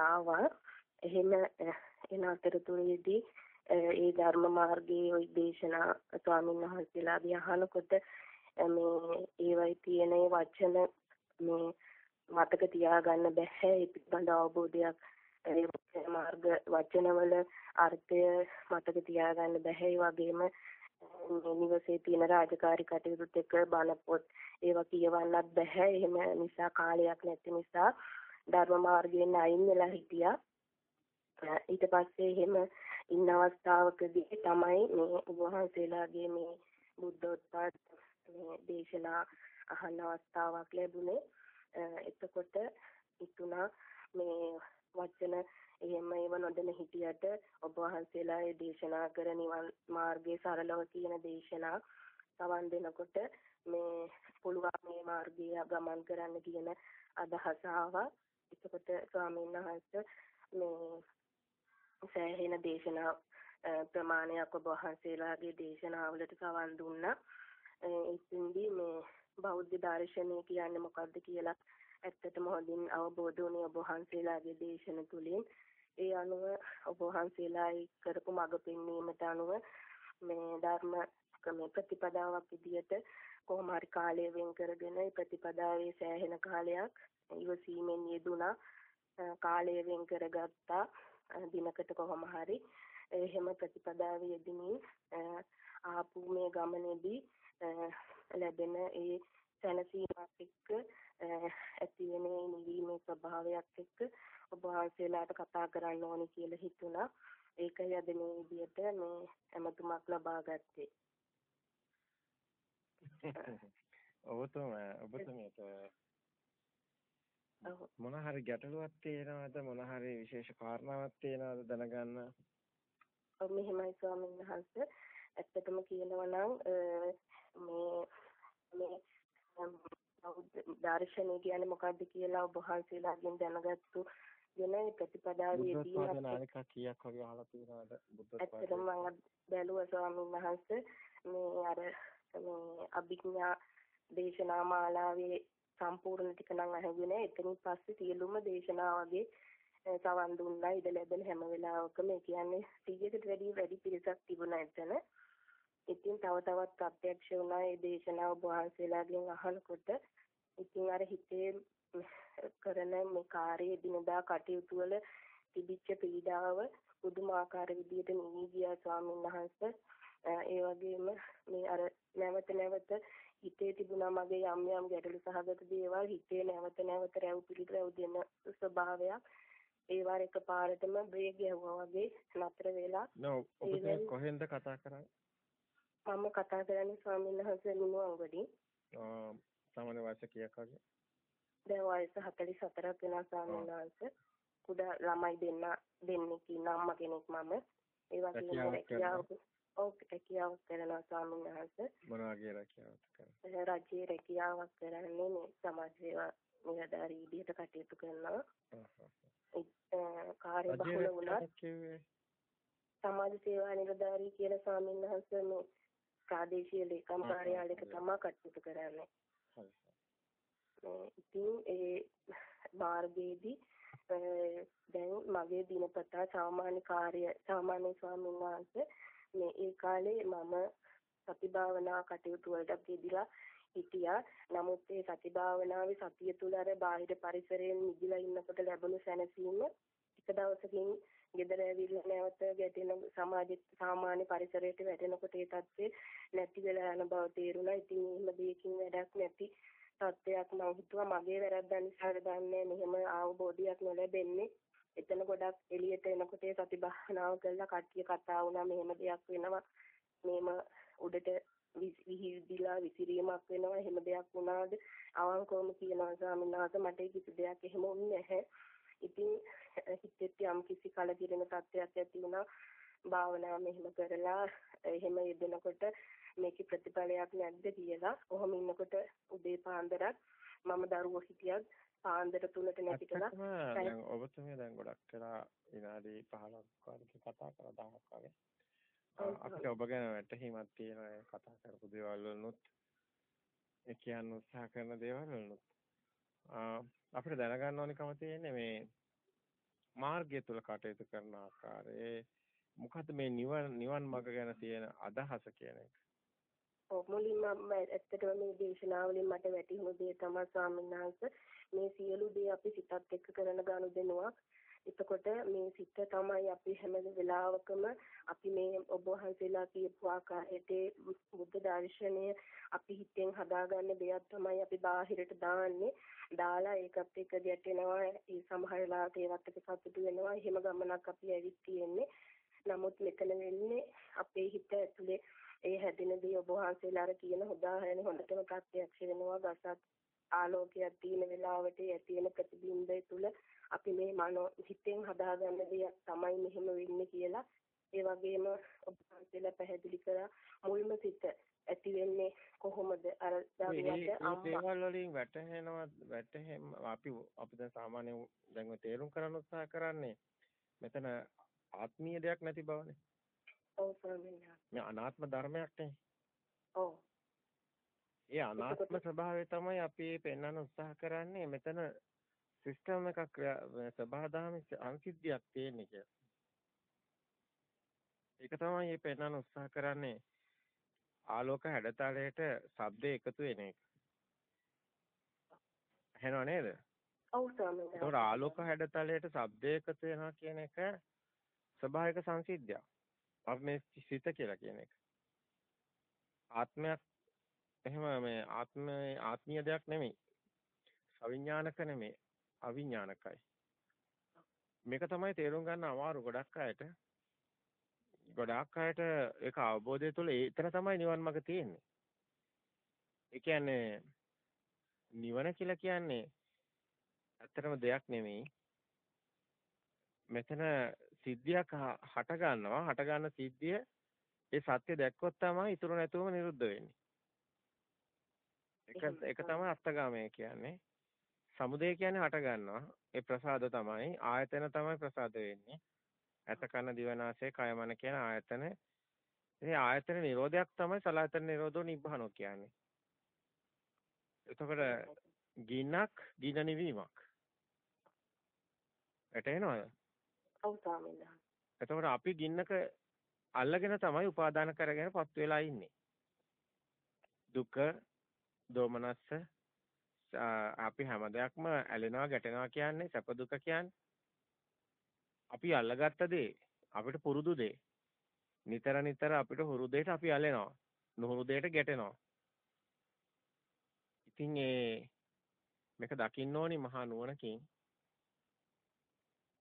ආවා. එහෙම එන අතරතුරේදී ඒ ධර්ම මාර්ගයේ ওই දේශනා ස්වාමීන් වහන්සේලාගේ අහනකොට මේ ඒවයි තියෙන වචන මේ මතක තියාගන්න බැහැ. ඒ පිළිබඳ අවබෝධයක් ඒ මාර්ග වචනවල අර්ථය මතක තියාගන්න බැහැ. ඒ වගේම නිවසේ තියෙන රාජකාරී කටයුතුත් එක්ක බණ පොත් ඒවා කියවන්නත් බැහැ. එහෙම නිසා කාලයක් නැති නිසා ධර්ම මාර්ගයෙන් අයින් වෙලා හිටියා ඊට පස්සේ එහෙම ඉන්න අවස්ථාවකදී තමයි මේ වහන්සේලාගේ මේ බුද්ධෝත්පාද මේ දේශනා අහන අවස්ථාවක් ලැබුණේ. එතකොට ඉතුණා මේ වචන එහෙම ඒව නොදැන හිටියට ඔබ වහන්සේලා ඒ දේශනා කර නිවන් මාර්ගයේ සරලව කියන දේශනා සවන් දෙනකොට මේ පුළුවන් මේ මාර්ගය ගමන් කරන්න කියන අදහස ආවා. එතකොට ස්වාමීන් වහන්සේ මේ සෑහෙන දේශනා ප්‍රමාණයක් ඔබ වහන්සේලාගේ දේශනාවලට සවන් දුන්නා. ඉතින්දී මේ බෞද්ධ දර්ශනය කියන්නේ මොකක්ද කියලා ඇත්තටම හොඳින් අවබෝධ වුණේ ඔබ වහන්සේලාගේ දේශන තුලින්. ඒ අනුව ඔබ වහන්සේලා කරපු මඟ පෙන්වීමට අනුව මේ ධර්ම මේ ප්‍රතිපදාවක් විදියට කොහොම හරි කාලය වෙන් කරගෙන ප්‍රතිපදාවේ සෑහෙන කාලයක් ඉවසීමෙන් යෙදුණා. කාලය වෙන් කරගත්තා. දිනකට කොහොම හරි එහෙම ප්‍රතිපදාවේ යෙදෙමින් ආපු මේ ගමනේදී ලැබෙන ඒ සැනසීමත් එක්ක ඇති වෙන නිවීමේ ස්වභාවයක් එක්ක ඔබ වහන්සේලාට කතා කරන්න ඕනි කියලා හිතුණා. ඒකයි අද මේ විදියට මේ ඇමතුමක් ලබා ගත්තේ. ඔබතුම ඔබතුමියට මොන හරි ගැටලුවක් තියෙනවද? මොන හරි විශේෂ කාරණාවක් තියෙනවද දැනගන්න? ඔව් මෙහෙමයි ස්වාමීන් වහන්සේ. ඇත්තටම කියනවා නම් මේ මේ දර්ශනය කියන්නේ මොකක්ද කියලා ඔබ වහන්සේලාගෙන් දැනගත්තු වෙන ප්‍රතිපදාවේදී නාලික කීයක් වගේ අහලා තියෙනවද? බුද්ධ ඇත්තටම මම බැලුවා ස්වාමීන් වහන්සේ. මේ අර මේ අභිඥා දේශනා මාලාවේ සම්පූර්ණ ටික නම් අහගෙන එතනින් පස්සේ සියලුම දේශනා වගේ සවන් දුන්නා ඉඩ ලැබෙන හැම වෙලාවකම ඒ කියන්නේ 100කට වැඩි වැඩි පිරිසක් තිබුණා එතන. ඉතින් තව තවත් ප්‍රත්‍යක්ෂ වුණා මේ දේශනාව වහන්සේලාගෙන් අහනකොට ඉතින් අර හිතේ කරන මේ කාර්යයේ දිනදා කටයුතු වල තිබිච්ච පීඩාව පුදුමාකාර විදියට නිවි ගියා ස්වාමීන් වහන්සේ. ඒ වගේම මේ අර නැවත නැවත හිතේ තිබුණා මගේ යම් යම් ගැටලු සහගත දේවල් හිතේ නැවත නැවත රැව් පිළිරැව් දෙන ස්වභාවයක් ඒවා එකපාරටම බ්‍රේක් ගැහුවා වගේ නතර වෙලා. නෝ ඔබ කොහෙන්ද කතා කරන්නේ? මම කතා කරන්නේ ස්වාමීන් වහන්සේ නිමුවන්ගොඩින් සාමාන්‍ය වයස කීයක් වගේ? දැන් වයස 44ක් වෙනවා ස්වාමීන් වහන්සේ. කුඩා ළමයි දෙන්න දෙන්නෙක් ඉන්න අම්මා කෙනෙක් මම. ඒ වගේම රැකියාව ඔව් රැකියාවක් කරනවා ස්වාමීන් වහන්සේ. මොන වගේ රැකියාවක්ද කරන්නේ? රජයේ රැකියාවක් කරන්නේ මේ සමාජ සේවා නිලධාරී විදිහට කටයුතු කරනවා. කාර්ය බහුල වුණත් සමාජ සේවා නිලධාරී කියන ස්වාමීන් වහන්සේ මේ ප්‍රාදේශීය ලේකම් කාර්යාලයක තමයි කටයුතු කරන්නේ. ඉතින් ඒ මාර්ගයේදී දැන් මගේ දිනපතා සාමාන්‍ය කාර්ය සාමාන්‍ය ස්වාමීන් වහන්සේ මේ ඒ කාලේ මම සති භාවනා කටයුතු වලට යෙදিলা හිටියා. නමුත් ඒ සති භාවනාවේ සතිය තුල අර බාහිර පරිසරයෙන් මිදිලා ඉන්නකොට ලැබුණු සැනසීම එක දවසකින් ගෙදර ඇවිල්ලා නැවත ගැටෙන සමාජ සාමාන්‍ය පරිසරයට වැටෙනකොට ඒ තත්ත්වේ නැති වෙලා යන බව තේරුණා. ඉතින් එහෙම දෙයකින් වැඩක් නැති තත්ත්වයක් මම හිතුවා මගේ වැරද්ද නිසාද දන්නේ මෙහෙම අවබෝධයක් නොලැබෙන්නේ එතන ගොඩක් එළියට එනකොට ඒ සති භාවනාව කරලා කට්ටිය කතා වුණා මෙහෙම දෙයක් වෙනවා. මේම උඩට විහිදිලා විසිරීමක් වෙනවා එහෙම දෙයක් වුණාද? අවංකවම කියනවා ස්වාමීන් වහන්සේ මට කිසි දෙයක් එහෙම වුණේ නැහැ. ඉතින් හිතෙත් යම් කිසි කලකිරෙන තත්ත්වයක් ඇති වුණා. භාවනාව මෙහෙම කරලා එහෙම යෙදෙනකොට මේකේ ප්‍රතිඵලයක් නැද්ද කියලා. කොහොම ඉන්නකොට උදේ පාන්දරක් මම දරුවෝ හිටියත් පාන්දර තුනට නැති කළා. දැන් ඔබතුමිය දැන් ගොඩක් කළා විනාඩි 15ක් වගේ කතා කරලා 10ක් වගේ. අපිට ඔබ ගැන වැටහීමක් තියෙන කතා කරපු දේවල් වලුත් ඒ කියන්න උත්සාහ කරන දේවල් වලුත් අපිට දැනගන්න ඕනිකම තියෙන්නේ මේ මාර්ගය තුල කටයුතු කරන ආකාරයේ මොකද්ද මේ නිවන් නිවන් මඟ ගැන තියෙන අදහස කියන එක. ඔව් මුලින්ම ඇත්තටම මේ දේශනාවලින් මට වැටහුණු දේ තමයි ස්වාමීන් වහන්සේ මේ සියලු දේ අපි සිතත් එක්ක කරන ගනුදෙනුවක්. එතකොට මේ සිත තමයි අපි හැම වෙලාවකම අපි මේ ඔබ වහන්සේලා කියපු ආකාරයට බුද්ධ දර්ශනය අපි හිතෙන් හදාගන්න දෙයක් තමයි අපි බාහිරට දාන්නේ. දාලා ඒකත් එක්ක ගැටෙනවා. ඒ සමහර වෙලාවට ඒවත් එක්ක සතුටු වෙනවා. එහෙම ගමනක් අපි ඇවිත් තියෙන්නේ. නමුත් මෙතන වෙන්නේ අපේ හිත ඇතුලේ ඒ හැදෙන දේ ඔබ වහන්සේලා අර කියන උදාහරණ හොඳටම ප්‍රත්‍යක්ෂ වෙනවා. ගසත් ආලෝකයක් තියෙන වෙලාවට ඇති වෙන ප්‍රතිබිම්බය තුල අපි මේ මනෝ හිතෙන් හදාගන්න දෙයක් තමයි මෙහෙම වෙන්නේ කියලා. ඒ වගේම ඔබ වහන්සේලා පැහැදිලි කරා මුල්ම සිත ඇති වෙන්නේ කොහොමද? අර දේවල් වලින් වැටහෙනවා වැටහෙම අපි අපි දැන් සාමාන්‍ය දැන් ඔය තේරුම් කරන්න උත්සාහ කරන්නේ මෙතන ආත්මීය දෙයක් නැති බවනේ. ඔව් ස්වාමීනි. මේ අනාත්ම ධර්මයක් නේ ඔව් ඒ අනාත්ම ස්වභාවය තමයි අපි පෙන්වන්න උත්සාහ කරන්නේ මෙතන සිස්ටම් එකක් සබහාදහමේ අංසිද්ධියක් තියෙන්නේ කියලා. ඒක තමයි මේ පෙන්වන්න උත්සාහ කරන්නේ ආලෝක හැඩතලයට ශබ්ද එකතු වෙන එක. ඇහෙනව නේද? ඔව් ස්වාමීනි. ඒතකොට ආලෝක හැඩතලයට ශබ්ද එකතු වෙනවා කියන එක ස්වභාවික සංසිද්ධියක්. අපි මේ සිත කියලා කියන එක. ආත්මයක් එහෙම මේ ආත්මයේ ආත්මීය දෙයක් නෙමෙයි. සවිඥානික නෙමෙයි. අවිඥානිකයි. මේක තමයි තේරුම් ගන්න අමාරු ගොඩක් අයට. ගොඩක් අයට ඒක අවබෝධය තුළ ඒතර තමයි නිවන් මඟ තියෙන්නේ. ඒ කියන්නේ නිවන කියලා කියන්නේ ඇත්තටම දෙයක් නෙමෙයි. මෙතන සිද්ධියක් හට ගන්නවා. හට ගන්න සිද්ධිය ඒ සත්‍ය දැක්කොත් තමයි ඉතුරු නැතුවම නිරුද්ධ වෙන්නේ. එක එක තමයි අත්ගාමය කියන්නේ. සමුදය කියන්නේ හට ගන්නවා. ඒ ප්‍රසාද තමයි ආයතන තමයි ප්‍රසාද වෙන්නේ. ඇත කන දිවනාසය කය මන කියන ආයතන. මේ ආයතන නිරෝධයක් තමයි සලායතන නිරෝධෝ නිබ්බානෝ කියන්නේ. එතකොට ගින්නක් ගින්න නිවීමක්. වැටෙනවද? ඔව් ස්වාමීනි. එතකොට අපි ගින්නක අල්ලගෙන තමයි උපාදාන කරගෙන පත් වෙලා ඉන්නේ. දුක, දෝමනස්ස, අපි හැම දෙයක්ම ඇලෙනවා ගැටෙනවා කියන්නේ සැප දුක කියන්නේ. අපි අල්ලගත්ත දේ අපිට පුරුදු දේ. නිතර නිතර අපිට හුරු දෙයට අපි ඇලෙනවා. නුහුරු දෙයට ගැටෙනවා. ඉතින් ඒ මේක දකින්න ඕනි මහා නුවණකින්.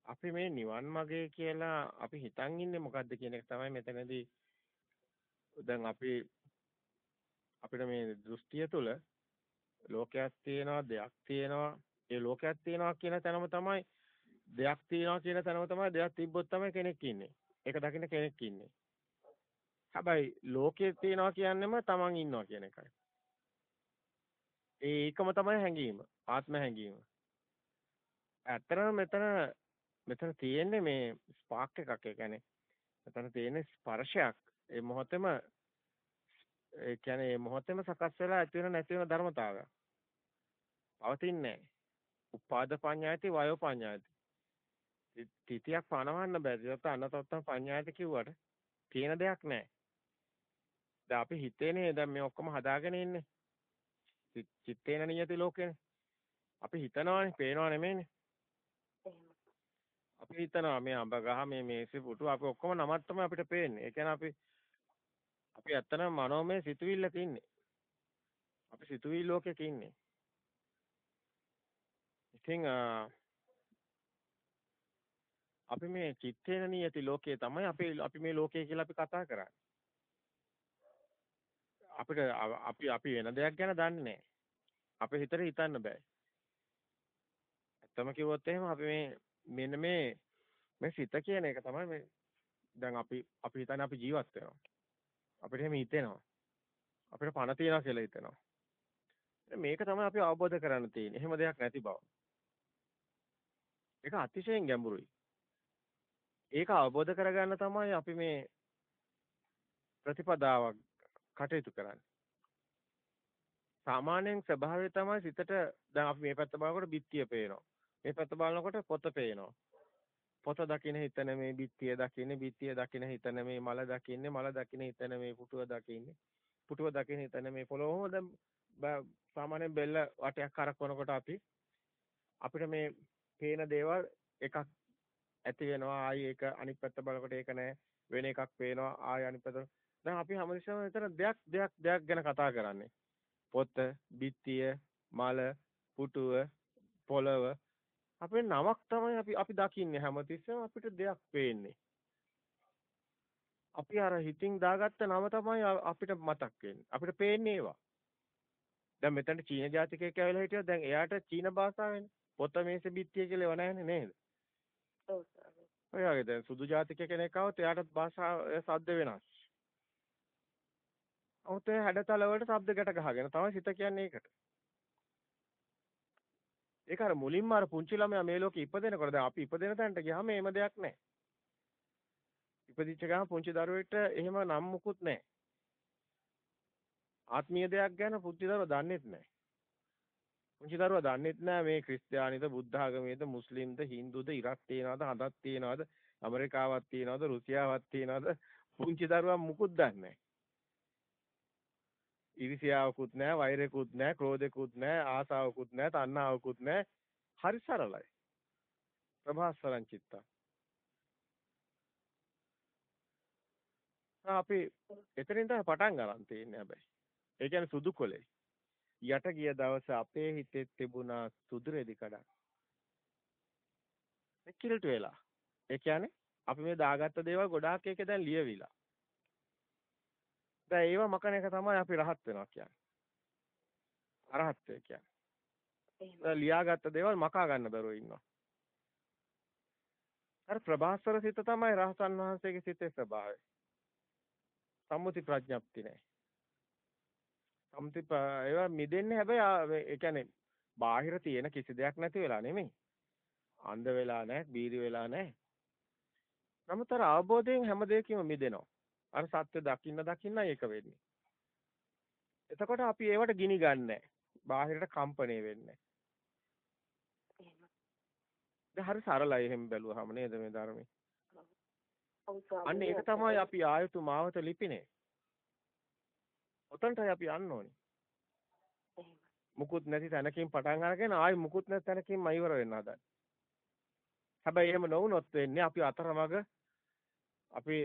අපි මේ නිවන් මාගේ කියලා අපි හිතන් ඉන්නේ මොකද්ද කියන එක තමයි මෙතනදී දැන් අපි අපිට මේ දෘෂ්ටිය තුළ ලෝකයක් තියෙනවා දෙයක් තියෙනවා. ඒ ලෝකයක් තියෙනවා කියන තැනම තමයි දෙයක් තියෙනවා කියන තැනම තමයි දෙයක් තිබ්බොත් තමයි කෙනෙක් ඉන්නේ. ඒක දකින්න කෙනෙක් ඉන්නේ. හැබැයි ලෝකයේ තියෙනවා කියන්නේම තමන් ඉන්නවා කියන එකයි. ඒකම තමයි හැඟීම ආත්ම හැඟීම. ඇත්තටම මෙතන මෙතන තියෙන්නේ මේ ස්පාක් එකක්. ඒ කියන්නේ මෙතන තියෙන්නේ ස්පර්ශයක්. ඒ මොහොතේම ඒ කියන්නේ මේ මොහොතේම සකස් වෙලා ඇති වෙන නැති වෙන ධර්මතාවයක්. පවතින්නේ නැහැ. උපාද පඤ්ඤායති වයෝ පඤ්ඤායති. තිතියක් පනවන්න බෑ. ඒත් අනතත්තම් පඤ්ඤායති කිව්වට තියෙන දෙයක් නැහැ. දැන් අපි හිතේනේ දැන් මේ ඔක්කොම හදාගෙන ඉන්නේ. චිත්තේන නියති ලෝකේනේ. අපි හිතනවානේ, පේනවා නෙමෙයිනේ. අපි හිතනවා මේ අඹ ගහ මේ මේසෙ පුටු අපි ඔක්කොම නමක් තමයි අපිට පේන්නේ. ඒ කියන්නේ අපි අපි ඇත්තටම මනෝමය සිතුවිල්ලක ඉන්නේ. අපි සිතුවිලි ලෝකෙක ඉන්නේ. ඉතින් අපි මේ චිත්තේන නියති ලෝකයේ තමයි අපි අපි මේ ලෝකය කියලා අපි කතා කරන්නේ. අපිට අපි අපි වෙන දෙයක් ගැන දන්නේ නැහැ. අපේ හිතට හිතන්න බෑ. ඇත්තම කිව්වොත් එහෙම අපි මේ මෙන්න මේ මේ සිත කියන එක තමයි මේ දැන් අපි අපි හිතන්නේ අපි ජීවත් වෙනවා. අපිට එහෙම හිතෙනවා. අපිට පණ තියනවා කියලා හිතෙනවා. මේක තමයි අපි අවබෝධ කරගන්න තියෙන්නේ. එහෙම දෙයක් නැති බව. ඒක අතිශයින් ගැඹුරුයි. ඒක අවබෝධ කරගන්න තමයි අපි මේ ප්‍රතිපදාවක් කටයුතු කරන්නේ. සාමාන්‍යයෙන් ස්වභාවය තමයි සිතට දැන් අපි මේ පැත්ත බලනකොට බිත්තිය පේනවා. මේ පැත්ත බලනකොට පොත පේනවා. පොත දකින්න හිත නෙමේ බිත්තිය දකින්නේ බිත්තිය දකින්න හිත නෙමේ මල දකින්නේ මල දකින්න හිත නෙමේ පුටුව දකින්නේ. පුටුව දකින්න හිත නෙමේ පොළොව දැන් සාමාන්‍යයෙන් බෙල්ල වටයක් කරකවනකොට අපි අපිට මේ පේන දේවල් එකක් ඇති වෙනවා. ආයි ඒක අනිත් පැත්ත බලනකොට ඒක නෑ. වෙන එකක් පේනවා. ආයි අනිත් පැත්ත දැන් අපි හැමතිස්සෙම මෙතන දෙයක් දෙයක් දෙයක් ගැන කතා කරන්නේ. පොත බිත්තිය මල පුටුව පොළව. අපේ නමක් තමයි අපි අපි දකින්නේ හැමතිස්සෙම අපිට දෙයක් පේන්නේ. අපි අර හිතින් දාගත්ත නම තමයි අපිට මතක් වෙන්නේ. අපිට පේන්නේ ඒවා. දැන් මෙතන චීන ජාතිකයෙක් ඇවිල්ලා හිටියොත් දැන් එයාට චීන භාෂාවෙන් පොත මේසෙ බිත්තිය කියලා ඒව නැහැනේ නේද? ඔව්. ඔය වගේ දැන් සුදු ජාතික කෙනෙක් આવත් එයාටත් භාෂාව සද්ද වෙනස්. ඒ හැඩතල වලට ශබ්ද ගැට ගහගෙන තමයි සිත කියන්නේ ඒකට. ඒක අර මුලින්ම අර පුංචි ළමයා මේ ලෝකෙ ඉපදෙනකොට දැන් අපි ඉපදෙන තැනට ගියාම එහෙම දෙයක් නැහැ. ඉපදිච්ච ගමන් පුංචි දරුවෙක්ට එහෙම නම් මුකුත් නැහැ. ආත්මීය දෙයක් ගැන පුංචි දරුවා දන්නේත් නැහැ. පුංචි දරුවා දන්නෙත් නෑ මේ ක්‍රිස්තියානිද බුද්ධ ආගමේද මුස්ලිම්ද හින්දුද ඉරක් තියනවද හදක් තියනවද ඇමරිකාවක් තියනවද රුසියාවක් තියනවද පුංචි දරුවා මුකුත් දන්නේ නෑ ඉරිසියාවකුත් නෑ වෛරයකුත් නෑ ක්‍රෝධයකුත් නෑ ආසාවකුත් නෑ තණ්හාවකුත් නෑ හරි සරලයි ප්‍රභාස්වරං චිත්ත අපි එතනින් තමයි පටන් ගන්න තියෙන්නේ හැබැයි ඒ කියන්නේ සුදු කොලේ යට ගිය දවස අපේ හිතේ තිබුණා සුදු රෙදි කඩක්. එක්කිලට වෙලා. ඒ කියන්නේ අපි මේ දාගත්ත දේවල් ගොඩාක් එක දැන් ලියවිලා. දැන් ඒව මකන එක තමයි අපි රහත් වෙනවා කියන්නේ. අරහත්ත්වය කියන්නේ. එහෙනම් ලියාගත්ත දේවල් මකා ගන්න බැරුව ඉන්නවා. අර ප්‍රභාස්වර සිත තමයි රහතන් වහන්සේගේ සිතේ ස්වභාවය. සම්මුති ප්‍රඥප්ති නැහැ. සම්ති ඒවා මිදෙන්නේ හැබැයි ඒ කියන්නේ බාහිර තියෙන කිසි දෙයක් නැති වෙලා නෙමෙයි. අන්ධ වෙලා නැහැ, බීරි වෙලා නැහැ. නමුත් අර අවබෝධයෙන් හැම දෙයකින්ම මිදෙනවා. අර සත්‍ය දකින්න දකින්න ඒක වෙන්නේ. එතකොට අපි ඒවට ගිනි ගන්නෑ. බාහිරට කම්පණය වෙන්නේ නැහැ. හරි සරලයි එහෙම බැලුවාම නේද මේ ධර්මයේ. අන්න ඒක තමයි අපි ආයතු මාවත ලිපිනේ. ඔතනටයි අපි යන්න ඕනේ. මුකුත් නැති තැනකින් පටන් අරගෙන ආයි මුකුත් නැති තැනකින්ම ඉවර වෙන්න හදන්නේ. හැබැයි එහෙම නොවුනොත් වෙන්නේ අපි අතරමඟ අපි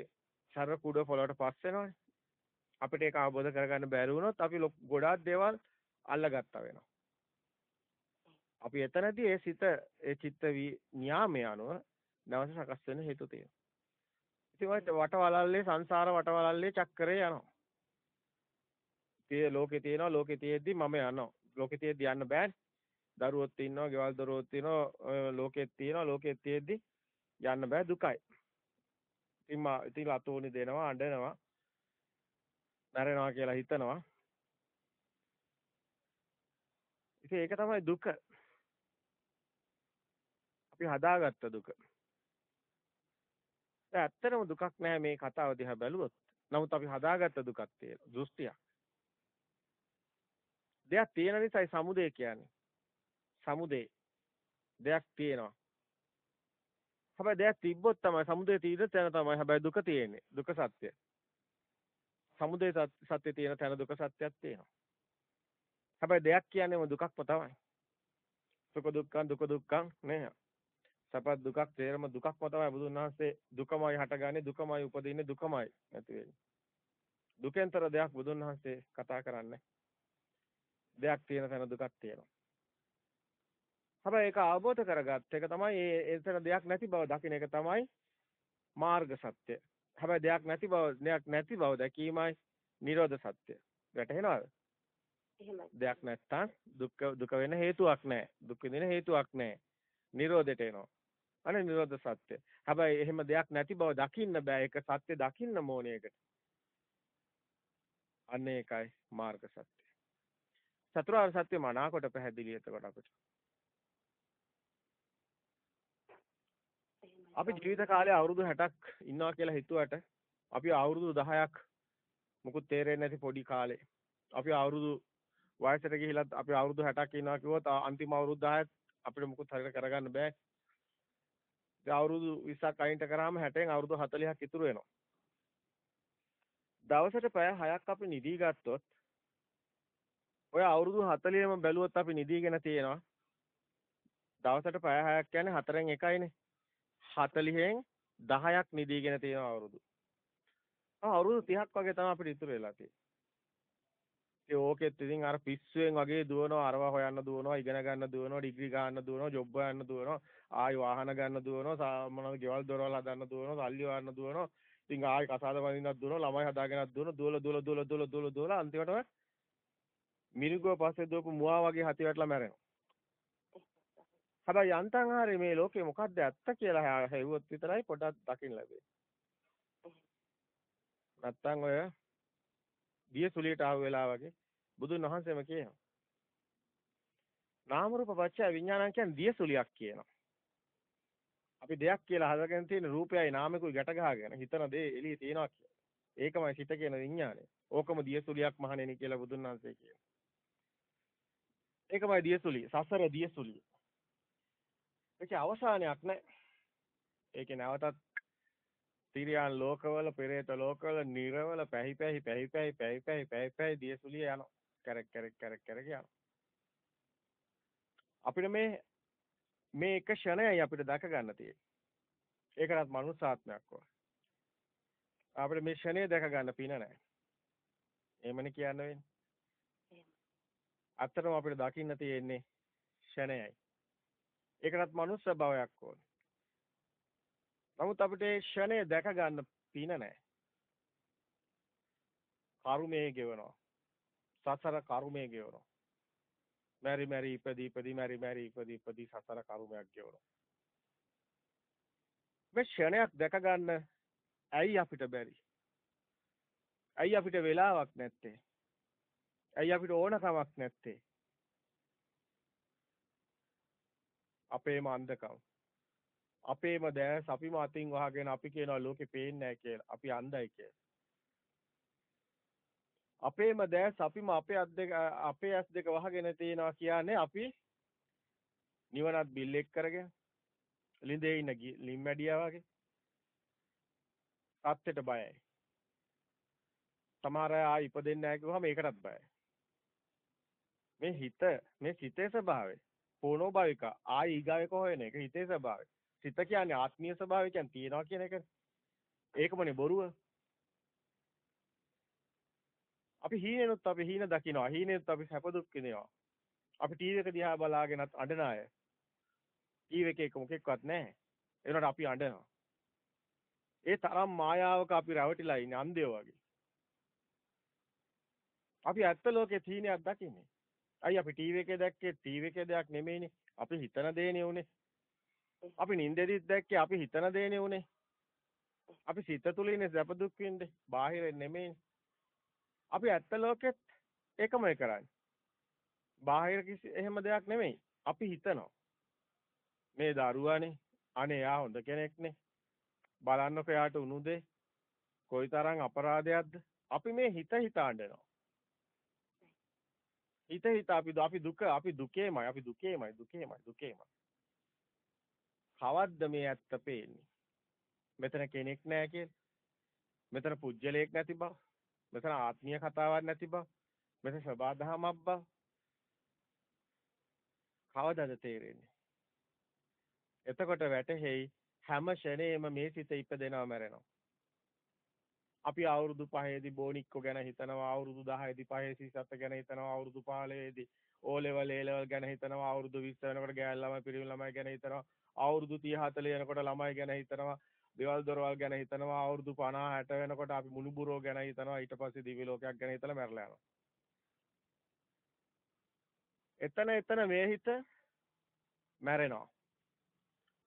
සර කුඩ පොළවට පස් වෙනවානේ. අපිට ඒක අවබෝධ කරගන්න බැරි වුණොත් අපි ගොඩාක් දේවල් අල්ලගත්තා වෙනවා. අපි එතනදී ඒ සිත ඒ චිත්ත නියාමයේ අනුව දවස සකස් වෙන හේතු තියෙනවා. ඉතින් වටවලල්ලේ සංසාර වටවලල්ලේ චක්‍රේ යනවා. තිය ලෝකේ තියෙනවා ලෝකේ තියෙද්දි මම යනවා. ලෝකේ තියෙද්දි යන්න බෑනේ. දරුවොත් ඉන්නවා, ගෙවල් දරුවොත් තියෙනවා, ලෝකෙත් තියෙනවා, ලෝකෙත් තියෙද්දි යන්න බෑ දුකයි. ඉතින් මා ඉතින් ලතෝනි දෙනවා, අඬනවා. මැරෙනවා කියලා හිතනවා. ඉතින් ඒක තමයි දුක. අපි හදාගත්ත දුක. ඇත්තටම දුකක් නෑ මේ කතාව දිහා බැලුවොත්. නමුත් අපි හදාගත්ත දුකක් තියෙනවා. දෘෂ්ටියක්. දෙයක් තියෙන නිසායි සමුදය කියන්නේ. සමුදේ දෙයක් තියෙනවා. හැබැයි දෙයක් තිබ්බොත් තමයි සමුදේ තියෙන තැන තමයි හැබැයි දුක තියෙන්නේ. දුක සත්‍ය. සමුදේ සත්‍ය තියෙන තැන දුක සත්‍යයක් තියෙනවා. හැබැයි දෙයක් කියන්නේම දුකක්ම තමයි. සුඛ දුක්ඛං දුක දුක්ඛං නේ. සපත් දුකක් තේරම දුකක්ම තමයි බුදුන් වහන්සේ දුකමයි හටගන්නේ දුකමයි උපදින්නේ දුකමයි නැති වෙන්නේ. දුකෙන්තර දෙයක් බුදුන් වහන්සේ කතා කරන්නේ දෙයක් තියෙන තැන දුකක් තියෙනවා. හැබැයි ඒක අවබෝධ කරගත්ත එක තමයි ඒ එතන දෙයක් නැති බව දකින්න එක තමයි මාර්ග සත්‍ය. හැබැයි දෙයක් නැති බව දෙයක් නැති බව දැකීමයි නිරෝධ සත්‍ය. වැටහෙනවද? එහෙමයි. දෙයක් නැත්තම් දුක් දුක වෙන හේතුවක් නැහැ. දුක් විඳින හේතුවක් නැහැ. නිරෝධයට එනවා. අනේ නිරෝධ සත්‍ය. හැබැයි එහෙම දෙයක් නැති බව දකින්න බෑ. ඒක සත්‍ය දකින්න ඕනේ ඒකට. අන්න ඒකයි මාර්ග සත්‍ය. චතුරාර්ය සත්‍ය මනාකොට පැහැදිලි එතකොට අපිට. අපි ජීවිත කාලේ අවුරුදු 60ක් ඉන්නවා කියලා හිතුවට අපි අවුරුදු 10ක් මුකුත් තේරෙන්නේ නැති පොඩි කාලේ. අපි අවුරුදු වයසට ගිහිලා අපි අවුරුදු 60ක් ඉන්නවා කිව්වොත් අන්තිම අවුරුදු 10ක් අපිට මුකුත් හරියට කරගන්න බෑ. දැන් අවුරුදු 20ක් අයින්ට කරාම 60න් අවුරුදු 40ක් ඉතුරු වෙනවා. දවසට පැය 6ක් අපි නිදි ගත්තොත් ඔය අවුරුදු 40ම බැලුවොත් අපි නිදිගෙන තියෙනවා. දවසට පැය 6ක් කියන්නේ 4න් එකයිනේ. 40න් 10ක් නිදිගෙන තියෙනවා අවුරුදු. අවුරුදු 30ක් වගේ තමයි අපිට ඉතුරු වෙලා තියෙන්නේ. ඒ ඕකෙත් ඉතින් අර පිස්සුවෙන් වගේ දුවනවා අරවා හොයන්න දුවනවා ඉගෙන ගන්න දුවනවා ඩිග්‍රී ගන්න දුවනවා ජොබ් හොයන්න දුවනවා ආයි වාහන ගන්න දුවනවා මොනවද ගෙවල් දොරවල් හදන්න දුවනවා සල්ලි හොයන්න දුවනවා ඉතින් ආයි කසාද බඳින්නත් දුවනවා ළමයි හදාගෙනත් දුවනවා දුවල දුවල දුවල දුවල දුවල දුවල අන්තිමටම මිනිගුව පස්සේ දුවපු මුවා වගේ හති වැටලා මැරෙනවා. හැබැයි යන්තම් හරි මේ ලෝකේ මොකද්ද ඇත්ත කියලා හෙව්වොත් විතරයි පොඩක් දකින්න ලැබෙන්නේ. නැත්තම් ඔය දිය සුලියට ආව වෙලා වගේ බුදුන් වහන්සේම කියනවා. නාම රූප පත්‍ය විඥානං කියන්නේ දිය සුලියක් කියනවා. අපි දෙයක් කියලා හදගෙන තියෙන රූපයයි නාමකුයි ගැට ගහගෙන හිතන දේ එළියේ තියෙනවා කියලා. ඒකමයි සිත කියන විඥානය. ඕකම දියසුලියක් මහණෙනි කියලා බුදුන් වහන්සේ කියනවා. ඒකමයි දියසුලිය. සසර දියසුලිය. ඒකේ අවසානයක් නැහැ. ඒකේ නැවතත් තිරියන් ලෝකවල, පෙරේත ලෝකවල, නිරවල පැහි පැහි පැහි පැහි පැහි පැහි පැහි පැහි දියසුලිය යනවා. කැරක් කැරක් කැරක් කැරක් යනවා. අපිට මේ මේ එක ක්ෂණයයි අපිට දැක ගන්න තියෙන්නේ. ඒකටත් මනුස්සාත්මයක් වගේ. අපිට මේ ක්ෂණය දැක ගන්න පින නැහැ. එහෙමනේ කියන්න වෙන්නේ. අත්‍තරම අපිට දකින්න තියෙන්නේ ක්ෂණයයි. ඒකටත් මනුස්ස භාවයක් ඕනේ. නමුත් අපිට මේ ක්ෂණය දැක ගන්න පින නැහැ. කර්මයේ ගෙවනවා. සසර කර්මයේ ගෙවනවා. මෙරි මෙරි ඉපදී ඉපදී මෙරි මෙරි ඉපදී ඉපදී සසර කර්මයක් ගෙවනවා. මේ ක්ෂණයක් දැක ගන්න ඇයි අපිට බැරි? ඇයි අපිට වෙලාවක් නැත්තේ? ඇයි අපිට ඕනකමක් නැත්තේ? අපේම අන්ධකම. අපේම දැස් අපිම අතින් වහගෙන අපි කියනවා ලෝකේ පේන්නේ නැහැ කියලා. අපි අන්ධයි කියලා. අපේම දැස් අපිම අපේ අත් දෙක අපේ ඇස් දෙක වහගෙන තියනවා කියන්නේ අපි නිවනත් බිල් එක් කරගෙන ලිඳේ ඉන්න ලිම්මැඩියා වගේ සත්‍යෙට බයයි. සමහර අය ආ ඉපදෙන්නේ නැහැ කිව්වම ඒකටත් බයයි. මේ හිත මේ සිතේ ස්වභාවය පොනෝ භාවික ආයි ඊගාවක හොයන එක හිතේ ස්වභාවය. සිත කියන්නේ ආත්මීය ස්වභාවය කියන්නේ තියනවා කියන එක. ඒකමනේ බොරුව. අපි හීනෙනුත් අපි හීන දකිනවා. හීනෙනුත් අපි සැප දුක් විඳිනවා. අපි ටීවී එක දිහා බලාගෙනත් අඬන අය. ටීවී එකේ මොකෙක්වත් නැහැ. ඒනට අපි අඬනවා. ඒ තරම් මායාවක අපි රැවටිලා ඉන්නේ අන්ධයෝ වගේ. අපි ඇත්ත ලෝකේ තීනයක් දකින්නේ. අයි අපි ටීවී එකේ දැක්කේ ටීවී එකේ දෙයක් නෙමෙයිනේ. අපි හිතන දේනේ උනේ. අපි නින්දෙදිත් දැක්කේ අපි හිතන දේනේ උනේ. අපි සිත තුල ඉන්නේ සැප දුක් විඳින්නේ. බාහිර නෙමෙයිනේ. අපි ඇත්ත ලෝකෙත් ඒකමයි කරන්නේ. බාහිර කිසි එහෙම දෙයක් නෙමෙයි. අපි හිතනවා. මේ දරුවානේ අනේ යා හොඳ කෙනෙක්නේ. බලන්නකො යාට උණුදේ කොයිතරම් අපරාධයක්ද? අපි මේ හිත හිත අඬනවා. හිත හිත අපි අපි දුක අපි දුකේමයි අපි දුකේමයි දුකේමයි දුකේමයි. කවද්ද මේ ඇත්ත පේන්නේ? මෙතන කෙනෙක් නැහැ කියලා. මෙතන පුජ්‍යලයක් නැති බව. මෙතන ආත්මීය කතාවක් නැති බව. මෙතන සබාධමයක් බව. කවදද තේරෙන්නේ? එතකොට වැටහෙයි හැම ෂණේම මේ සිත ඉපදෙනවා මැරෙනවා. අපි අවුරුදු 5ේදී බෝනික්කෝ ගැන හිතනවා අවුරුදු 10ේදී පහේ සිසත් ගැන හිතනවා අවුරුදු 15ේදී ඕ ලෙවල් ඒ ලෙවල් ගැන හිතනවා අවුරුදු 20 වෙනකොට ගෑල් ළමයි පිරිමි ළමයි ගැන හිතනවා අවුරුදු 30 40 වෙනකොට ළමයි ගැන හිතනවා දේවල් දොරවල් ගැන හිතනවා අවුරුදු 50 60 වෙනකොට අපි මුණුබුරෝ ගැන හිතනවා ඊට පස්සේ දිවි ලෝකයක් ගැන හිතලා මැරලා යනවා එතන එතන මේ හිත මැරෙනවා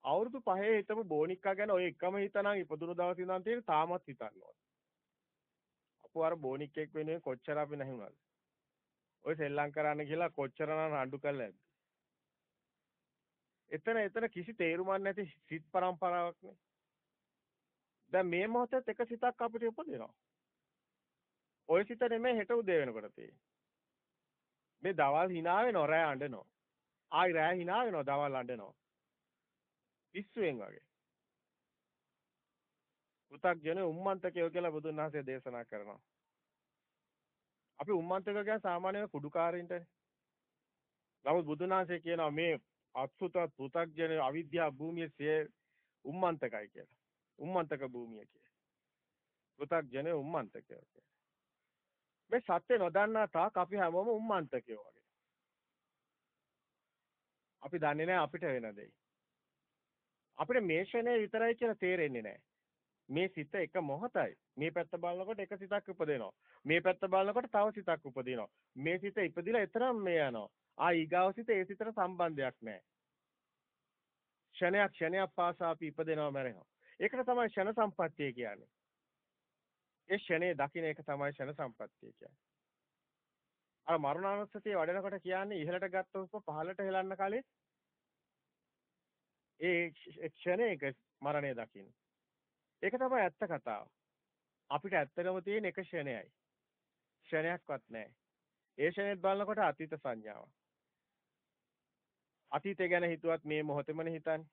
අවුරුදු 5 හිටපු බෝනික්කා ගැන ඔය එකම හිතනම් ඉපදුණු දවසේ ඉඳන් තියෙන තාමත් හිතන්න ඕන. අපෝ අර බෝනික්කෙක් වෙනුවෙන් කොච්චර අපි නැහැ වුණාද? ඔය සෙල්ලම් කරන්න කියලා කොච්චරනම් රණ්ඩු කළාද? එතන එතන කිසි තේරුමක් නැති සිත් પરම්පරාවක් නේ. දැන් මේ මොහොතේ එක සිතක් අපිට උපදිනවා. ඔය සිත නෙමෙයි හෙට උදේ වෙනකොට තියෙන්නේ. මේ දවල් hina වෙනවා රෑ අඬනවා. ආයි රෑ hina වෙනවා දවල් අඬනවා. පිස්සුවෙන් වගේ. පෘථග්ජන උම්මන්තකයෝ කියලා බුදුන් වහන්සේ දේශනා කරනවා. අපි උම්මන්තකයෝ කියන්නේ සාමාන්‍යයෙන් කුඩුකාරින්ටනේ. නමුත් බුදුන් වහන්සේ කියනවා මේ අත්සුත පෘථග්ජන අවිද්‍යා භූමියේ උම්මන්තකයි කියලා. උම්මන්තක භූමිය කියලා. පෘථග්ජන උම්මන්තකයෝ කියලා. මේ සත්‍ය නොදන්නා තාක් අපි හැමෝම උම්මන්තකයෝ වගේ. අපි දන්නේ නැහැ අපිට වෙන දෙයි. අපිට මේ ෂණය විතරයි කියලා තේරෙන්නේ නැහැ. මේ සිත එක මොහොතයි. මේ පැත්ත බලනකොට එක සිතක් උපදිනවා. මේ පැත්ත බලනකොට තව සිතක් උපදිනවා. මේ සිත ඉපදිලා එතරම් මේ යනවා. ආ ඊගාව සිත ඒ සිතට සම්බන්ධයක් නැහැ. ක්ෂණයක් ක්ෂණයක් පාසා අපි ඉපදෙනවා මැරෙනවා. ඒකට තමයි ක්ෂණ සම්පත්තිය කියන්නේ. ඒ ක්ෂණේ දකින්න එක තමයි ක්ෂණ සම්පත්තිය කියන්නේ. අර මරණානුස්සතිය වඩනකොට කියන්නේ ඉහළට ගත්ත උස්ම පහළට හෙලන්න කලින් ඒ ක්ෂණයක මරණය දකින්න. ඒක තමයි ඇත්ත කතාව. අපිට ඇත්තටම තියෙන එක ක්ෂණයයි. ක්ෂණයක්වත් නැහැ. ඒ ක්ෂණෙත් බලනකොට අතීත සංඥාවක්. අතීතය ගැන හිතුවත් මේ මොහොතේමනේ හිතන්නේ.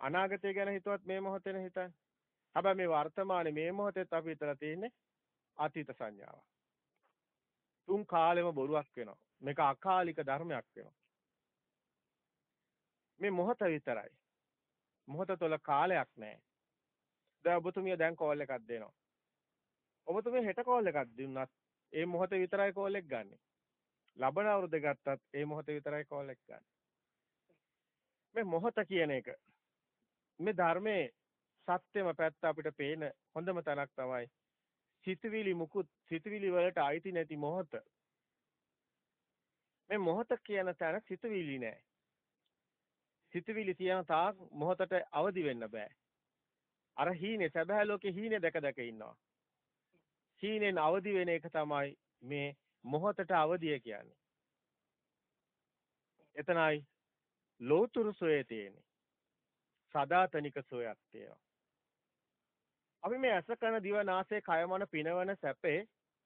අනාගතය ගැන හිතුවත් මේ මොහොතේනේ හිතන්නේ. හැබැයි මේ වර්තමානයේ මේ මොහොතේත් අපි හිතලා තියෙන්නේ අතීත සංඥාවක්. තුන් කාලෙම බොරුවක් වෙනවා. මේක අකාලික ධර්මයක් වෙනවා. මේ මොහොත විතරයි. මොහොත තුළ කාලයක් නැහැ. දැන් ඔබතුමිය දැන් කෝල් එකක් දෙනවා. ඔබතුමිය හෙට කෝල් එකක් දුන්නත් ඒ මොහොතේ විතරයි කෝල් එක ගන්නෙ. ලබන අවුරුද්ද ගත්තත් ඒ මොහොතේ විතරයි කෝල් එක ගන්න. මේ මොහොත කියන එක මේ ධර්මයේ සත්‍යම පැත්ත අපිට පේන හොඳම තැනක් තමයි සිතවිලි මුකුත් සිතවිලි වලට අයිති නැති මොහොත. මේ මොහොත කියන තැන සිතවිලි නෑ. සිතවිලි තියෙන තාක් මොහොතට අවදි වෙන්න බෑ. අර හීනේ සැබෑ ලෝකේ හීනේ දැක දැක ඉන්නවා. හීනෙන් අවදි වෙන එක තමයි මේ මොහොතට අවදිය කියන්නේ. එතනයි ලෝතුරු සොයේ තියෙන්නේ. සදාතනික සොයක් තියෙනවා. අපි මේ ඇස කන දිව නාසය කය මන පිනවන සැපේ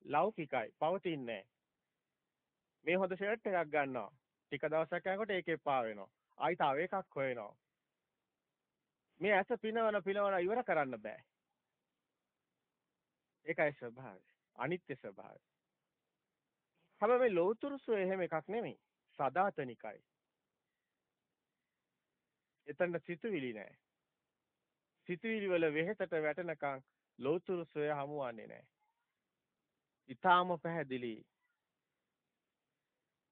ලෞකිකයි. පවතින්නේ මේ හොඳ ෂර්ට් එකක් ගන්නවා. ටික දවසක් යනකොට ඒක එපා වෙනවා. ආයි තව එකක් හොයනවා. මේ ඇස පිනවන පිනවන ඉවර කරන්න බෑ. ඒකයි ස්වභාවය. අනිත්‍ය ස්වභාවය. හැබැයි මේ ලෞතුරු සුව එහෙම එකක් නෙමෙයි. සදාතනිකයි. එතන සිතුවිලි නෑ. සිතුවිලි වල වෙහෙසට වැටෙනකන් ලෞතුරු සොය හමුවන්නේ නැහැ. ඊටාම පැහැදිලි.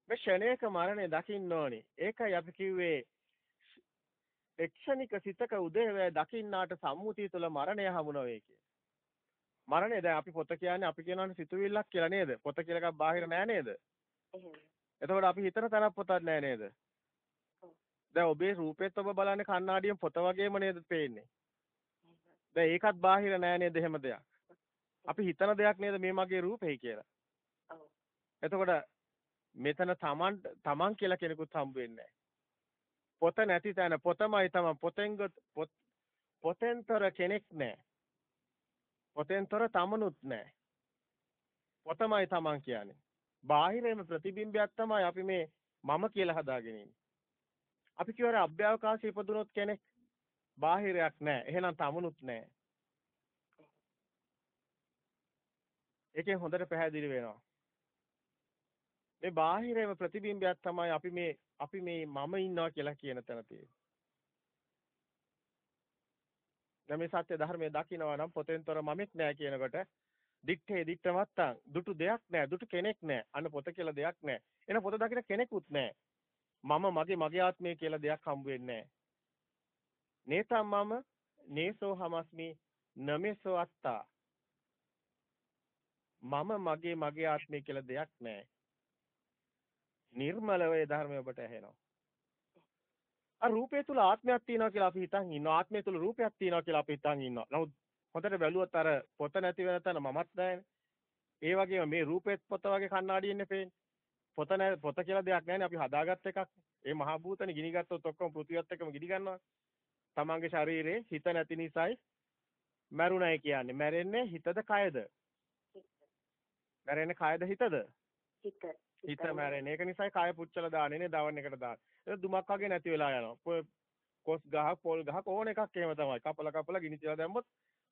මේ ෂණේක මරණය දකින්න ඕනි. ඒකයි අපි කිව්වේ එක්ෂණික සිතක උදේවැය දකින්නාට සම්මුතිය තුළ මරණය හමු නොවේ කිය. මරණය දැන් අපි පොත කියන්නේ අපි කියනවානේ සිතුවිල්ලක් කියලා නේද? පොත කියලා එකක් බාහිර නෑ නේද? එතකොට අපි හිතන තරම් පොතක් නෑ නේද? දැන් ඔබේ රූපෙත් ඔබ බලන්නේ කණ්ණාඩියෙන් පොත වගේම නේද පේන්නේ? දැන් ඒකත් බාහිර නෑ නේද එහෙම දෙයක්. අපි හිතන දෙයක් නේද මේ මගේ රූපේ කියලා. එතකොට මෙතන තමන් තමන් කියලා කෙනෙකුත් හම්බ වෙන්නේ පොත නැති තැන පොතමයි තමයි පොතෙන් පොතෙන්තර කෙනෙක් නැහැ. පොතෙන්තර තමනුත් නැහැ. පොතමයි තමන් කියන්නේ. බාහිරේම ප්‍රතිබිම්බයක් තමයි අපි මේ මම කියලා හදාගෙන ඉන්නේ. අපි කියවර අභ්‍යවකාශයේ ඉපදුනොත් කෙනෙක් බාහිරයක් නැහැ. එහෙනම් තමනුත් නැහැ. ඒකෙන් හොඳට පැහැදිලි වෙනවා. මේ බාහිරේම ප්‍රතිබිම්බයක් තමයි අපි මේ අපි මේ මම ඉන්නවා කියලා කියන තැන තියෙන්නේ. දැන් මේ සත්‍ය ධර්මයේ දකිනවා නම් පොතෙන්තර මමෙක් නෑ කියනකොට දිත්තේ දිත්තමත්තන් දුටු දෙයක් නෑ දුටු කෙනෙක් නෑ. අන්න පොත කියලා දෙයක් නෑ. එන පොත දකින කෙනෙකුත් නෑ. මම මගේ මගේ ආත්මය කියලා දෙයක් හම්බ වෙන්නේ නෑ. නේතම් මම නේසෝ හමස්මි නමේසෝ අත්තා. මම මගේ මගේ ආත්මය කියලා දෙයක් නැහැ. නිර්මලව ඒ ධර්මය ඔබට ඇහෙනවා. අර රූපය තුල ආත්මයක් තියෙනවා කියලා අපි හිතන් ඉන්නවා. ආත්මය තුල රූපයක් තියෙනවා කියලා අපි හිතන් ඉන්නවා. නමුත් හොඳට බැලුවොත් අර පොත නැති වෙන තැන මමත් නැහැනේ. ඒ වගේම මේ රූපෙත් පොත වගේ කණ්ණාඩියෙන්නේ පේන්නේ. පොත නැ පොත කියලා දෙයක් නැහැනේ අපි හදාගත්ත එකක්. ඒ මහා භූතනේ ගිනි ගත්තොත් ඔක්කොම පෘථිවියත් එක්කම ගිනි ගන්නවා. තමන්ගේ ශරීරේ හිත නැති නිසායි මැරුණයි කියන්නේ. මැරෙන්නේ හිතද කයද? මැරෙන්නේ කයද හිතද? හිත. හිත මැරෙන්නේ. ඒක නිසායි කය පුච්චලා දාන්නේ නේ දවන්න එකට දාන. ඒක දුමක් වගේ නැති වෙලා යනවා. කොස් ගහ පොල් ගහ ඕන එකක් එහෙම තමයි. කපලා කපලා ගිනි තියලා දැම්මොත්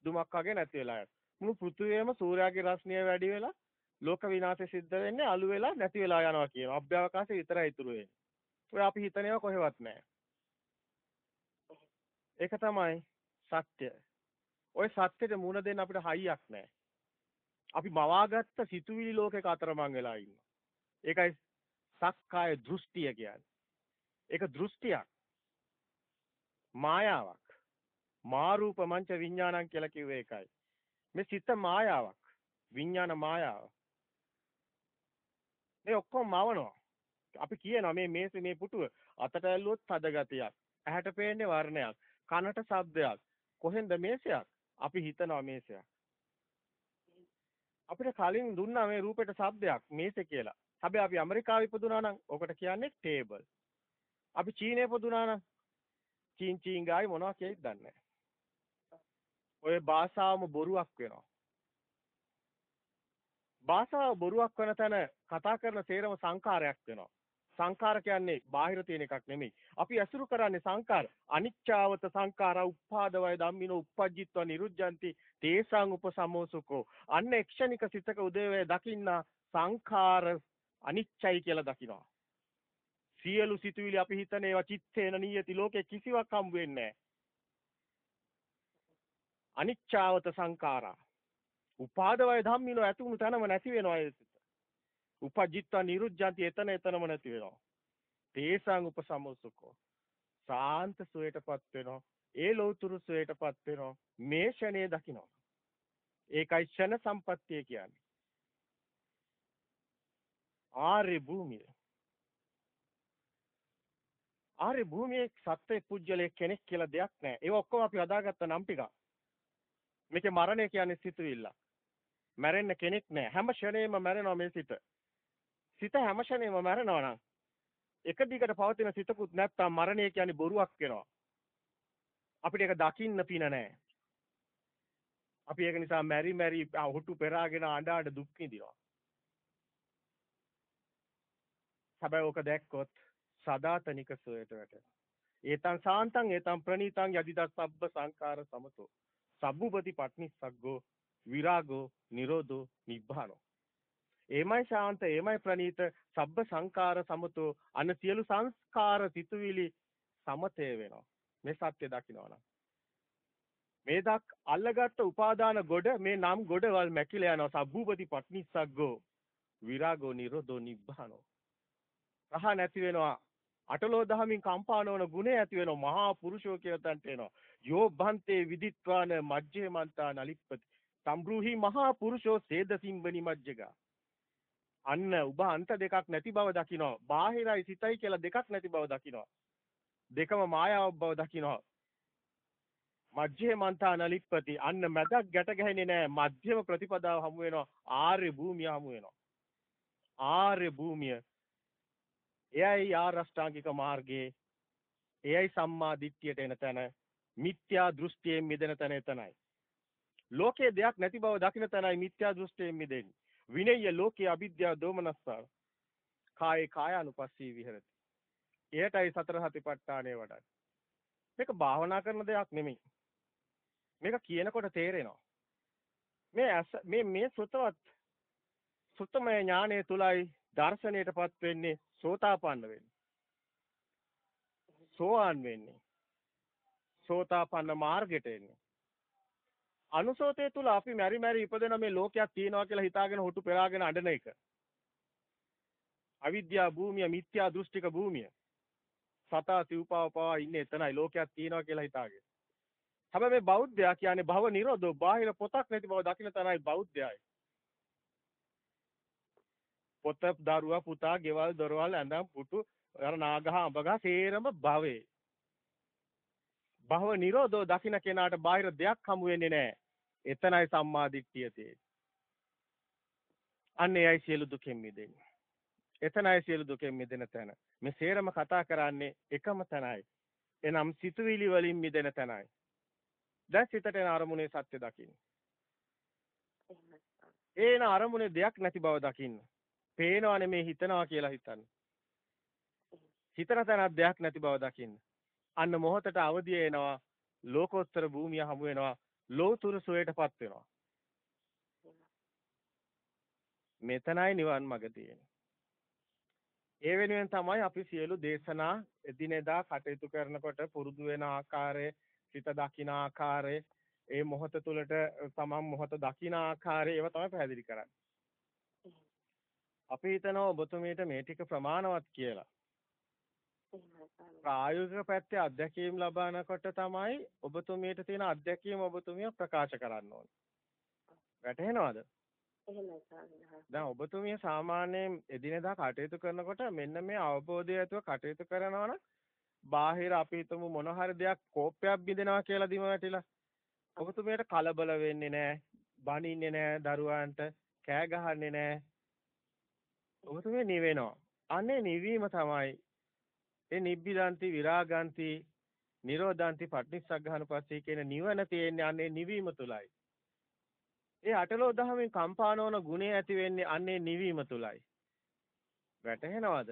දුමක් වගේ නැති වෙලා යනවා. මුළු පෘථිවියම සූර්යාගේ රශ්මිය වැඩි වෙලා ලෝක විනාශය සිද්ධ වෙන්නේ අලු වෙලා නැති වෙලා යනවා කියනවා. අභ්‍යවකාශය විතරයි ඉතුරු වෙන්නේ. ඔය අපි හිතන ඒවා කොහෙවත් නැහැ. ඒක තමයි සත්‍ය. ওই සත්‍යෙට මුණ දෙන්න අපිට හයියක් නැහැ. අපි මවාගත්ත සිතුවිලි ලෝකයක අතරමං වෙලා ඉන්නවා. ඒකයි සක්කාය දෘෂ්ටිය කියන්නේ. ඒක දෘෂ්ටියක්. මායාවක්. මාරූප මංච විඥානං කියලා කිව්වේ ඒකයි. මේ සිත මායාවක්. විඥාන මායාව. මේ ඔක්කොම මවනවා. අපි කියනවා මේ මේසේ මේ පුටුව අතට ඇල්ලුවොත් තද ගතියක්. ඇහැට පේන්නේ වර්ණයක්. කනට ශබ්දයක්. කොහෙන්ද මේසයක්? අපි හිතනවා මේසයක්. අපිට කලින් දුන්නා මේ රූපෙට ශබ්දයක් මේසෙ කියලා. හැබැයි අපි ඇමරිකාවේ ඉපදුනා නම් ඔකට කියන්නේ ටේබල්. අපි චීනයේ ඉපදුනා නම් චීන් චීන් ගායි මොනවා කියයිද දන්නේ ඔය භාෂාවම බොරුවක් වෙනවා. භාෂාව බොරුවක් වෙන තැන කතා කරන සේරම සංකාරයක් වෙනවා. සංකාර කියන්නේ බාහිර තියෙන එකක් නෙමෙයි. අපි ඇසුරු කරන්නේ සංකාර. අනිච්චාවත සංකාරා උපාදවය ධම්මිනෝ uppajjitwa niruddhanti තේසං උපසමෝසුකෝ. අන්න එක්ෂණික සිතක උදේවේ දකින්න සංඛාර අනිච්චයි කියලා දකිනවා. සියලු සිතුවිලි අපි හිතන ඒවා චිත්තේන නියති ලෝකේ කිසිවක් හම් වෙන්නේ අනිච්චාවත සංඛාරා. උපාදවය ධම්මිනෝ ඇතුණු තැනම නැති වෙනවා ඒ සිත. උපජිත්වා නිරුද්ධාන්ති එතන එතනම නැති වෙනවා. තේසං උපසමෝසුකෝ. සාන්ත සුවයටපත් වෙනවා. ඒ ලෞතුරු සුවයටපත් වෙනවා. මේ ෂණේ දකිනවා. ඒකයි ෂණ සම්පත්තිය කියන්නේ. ආර්ය භූමිය. ආර්ය භූමියේ සත්‍ය පුජ්‍යලේ කෙනෙක් කියලා දෙයක් නැහැ. ඒක ඔක්කොම අපි හදාගත්ත නම් ටික. මේකේ මරණය කියන්නේ සිතුවිල්ල. මැරෙන්න කෙනෙක් නැහැ. හැම ෂණේම මැරෙනවා මේ සිත. සිත හැම ෂණේම මැරෙනවා නම් එක දිගට පවතින සිතකුත් නැත්තම් මරණය කියන්නේ බොරුවක් වෙනවා. අපිට ඒක දකින්න පින නැහැ. අපි ඒක නිසා මැරි මැරි හුටු පෙරාගෙන අඬ අඬ දුක් විඳිනවා. හැබැයි ඕක දැක්කොත් සදාතනික සෝයට වැටෙනවා. ඒතං සාන්තං ඒතං ප්‍රණීතං යදිදස්සබ්බ සංකාර සමතෝ. සබ්බුපති පට්නිස්සග්ගෝ විරාගෝ නිරෝධෝ නිබ්බානෝ. එමය ශාන්ත එමය ප්‍රණීත සබ්බ සංකාර සමතෝ අන සියලු සංස්කාර සිතුවිලි සමතේ වෙනවා මේ සත්‍ය දකින්නවනම් මේ දක් අල්ලගත්ත උපාදාන ගොඩ මේ නම් ගොඩවල් මැකිලා යනවා සබ්බූපති පට්නිස්සග්ගෝ විරාගෝ නිරෝධෝ නිබ්බානෝ රහ නැති වෙනවා අටලෝ දහමින් කම්පා නොවන ගුණය ඇති වෙනවා මහා පුරුෂෝ කියලා තන්ට එනවා යෝ බන්තේ විදිත්වාන මජ්ජේ මන්තා නලිප්පති සම්බ්‍රූහි මහා පුරුෂෝ සේද සිම්බනි මජ්ජගා අන්න ඔබ අන්ත දෙකක් නැති බව දකිනවා. බාහිරයි සිතයි කියලා දෙකක් නැති බව දකිනවා. දෙකම මායාවක් බව දකිනවා. මජ්ජේ මන්තා නලිප්පති අන්න මැදක් ගැට ගැහෙන්නේ නැහැ. මධ්‍යම ප්‍රතිපදාව හමු වෙනවා. ආර්ය භූමිය හමු වෙනවා. ආර්ය භූමිය. එයයි ආරෂ්ඨාංගික මාර්ගයේ එයයි සම්මා දිට්ඨියට එන තැන මිත්‍යා දෘෂ්ටියෙන් මිදෙන තැන එතනයි. ලෝකේ දෙයක් නැති බව දකින තැනයි මිත්‍යා දෘෂ්ටියෙන් මිදෙන්නේ. විනය්‍ය ලෝකේ අවිද්‍යාව දෝමනස්සාව. කායේ කායානුපස්සී විහෙරති. එයටයි සතර සතිපට්ඨානය වඩන්නේ. මේක භාවනා කරන දෙයක් නෙමෙයි. මේක කියනකොට තේරෙනවා. මේ ඇස මේ මේ සුතවත් සුත්තමය ඥානය තුලයි දර්ශනයටපත් වෙන්නේ සෝතාපන්න වෙන්නේ. සෝවාන් වෙන්නේ. සෝතාපන්න මාර්ගයට එන්නේ. අනුසෝතය තුල අපි මෙරි මෙරි ඉපදෙන මේ ලෝකයක් තියෙනවා කියලා හිතාගෙන හොටු පෙරාගෙන අඬන එක. අවිද්‍යා භූමිය මිත්‍යා දෘෂ්ටික භූමිය. සතා සිව්පාව පවා ඉන්නේ එතනයි ලෝකයක් තියෙනවා කියලා හිතාගෙන. හැබැයි මේ බෞද්ධයා කියන්නේ භව නිරෝධෝ බාහිර පොතක් නැති බව දකින්න තරයි බෞද්ධයයි. පොත දරුවා පුතා ගෙවල් දොරවල් ඇඳන් පුටු අර නාගහ අඹගහ සේරම භවේ. භව නිරෝධෝ දකින්න කෙනාට බාහිර දෙයක් හමු වෙන්නේ නැහැ. එතනයි සම්මා දිට්ඨිය තියෙන්නේ. අන්න එයයි සියලු දුකෙන් මිදෙන්නේ. එතනයි සියලු දුකෙන් මිදෙන තැන. මේ සේරම කතා කරන්නේ එකම තැනයි. එනම් සිතුවිලි වලින් මිදෙන තැනයි. දැන් සිතට එන අරමුණේ සත්‍ය දකින්න. ඒන අරමුණේ දෙයක් නැති බව දකින්න. පේනවා නෙමේ හිතනවා කියලා හිතන්න. හිතන තැනක් දෙයක් නැති බව දකින්න. අන්න මොහොතට අවදිය එනවා. ලෝකෝත්තර භූමිය හමු වෙනවා. ලෝතුරු සුවයටපත් වෙනවා. මෙතනයි නිවන් මඟ තියෙන්නේ. ඒ වෙනුවෙන් තමයි අපි සියලු දේශනා එදිනෙදා කටයුතු කරනකොට පුරුදු වෙන ආකාරය, සිත දකින ආකාරය, ඒ මොහොත තුළට තමන් මොහොත දකින ආකාරය ඒවා තමයි පැහැදිලි කරන්නේ. අපි හිතනවා ඔබතුමීට මේ ටික ප්‍රමාණවත් කියලා. ප්‍රායෝගික පැත්තේ අත්දැකීම් ලබනකොට තමයි ඔබතුමීට තියෙන අත්දැකීම ඔබතුමිය ප්‍රකාශ කරන්න ඕනේ. වැටහෙනවද? දැන් ඔබතුමිය සාමාන්‍යයෙන් එදිනෙදා කටයුතු කරනකොට මෙන්න මේ අවබෝධය ඇතුව කටයුතු කරනවා නම් බාහිර අපි හිතමු මොන හරි දෙයක් කෝපයක් බිඳෙනවා කියලා දිම වැටිලා ඔබතුමියට කලබල වෙන්නේ නැහැ බනින්නේ නැහැ දරුවන්ට කෑ ගහන්නේ නැහැ ඔබතුමිය නිවෙනවා අනේ නිවීම තමයි ඒ නිබ්බිදන්ති විරාගන්ති නිරෝධන්ති පටිච්චසග්ගහනුපස්සී කියන නිවන තියෙන්නේ අනේ නිවීම තුලයි ඒ අටලෝ දහමෙන් කම්පානවන ගුණය ඇති වෙන්නේ අන්නේ නිවීම තුලයි. වැටහෙනවද?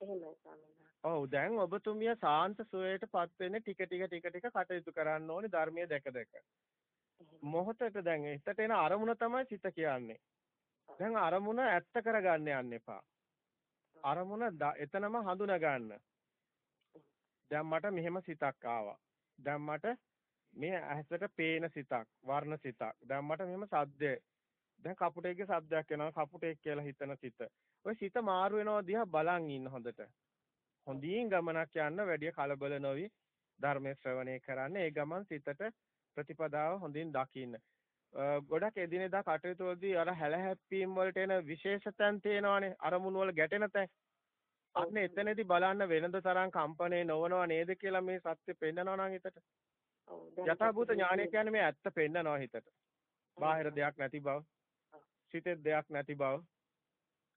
එහෙමයි ස්වාමීනි. ඔව් දැන් ඔබතුමිය සාන්ත සුවයටපත් වෙන්නේ ටික ටික ටික ටික කටයුතු කරන්න ඕනේ ධර්මයේ දැක දැක. මොහොතට දැන් හිතට එන අරමුණ තමයි සිත කියන්නේ. දැන් අරමුණ ඇත්ත කරගන්න යන්න එපා. අරමුණ එතනම හඳුනා ගන්න. දැන් මට මෙහෙම සිතක් ආවා. දැන් මට මේ ඇහැට පේන සිතක් වර්ණ සිතක් දැන් මට මෙහෙම සද්දය දැන් කපුටෙක්ගේ සද්දයක් එනවා කපුටෙක් කියලා හිතන සිත ඔය සිත මාරු වෙනවා දිහා බලන් ඉන්න හොඳට හොඳින් ගමනක් යන්න වැඩි කලබල නොවි ධර්මයේ ශ්‍රවණය කරන්න ඒ ගමන් සිතට ප්‍රතිපදාව හොඳින් දකින්න ගොඩක් එදිනෙදා කටයුතු වලදී අර හැලහැප්පීම් වලට එන විශේෂතන් තේනවානේ අරමුණු වල ගැටෙන තැන් අන්න එතනදී බලන්න වෙනද තරම් කම්පණේ නොවනව නේද කියලා මේ සත්‍ය පෙන්නනවා නම් හිතට යථාභූත ඥානය කියන්නේ මේ ඇත්ත පෙන්නනවා හිතට. බාහිර දෙයක් නැති බව. සිතේ දෙයක් නැති බව.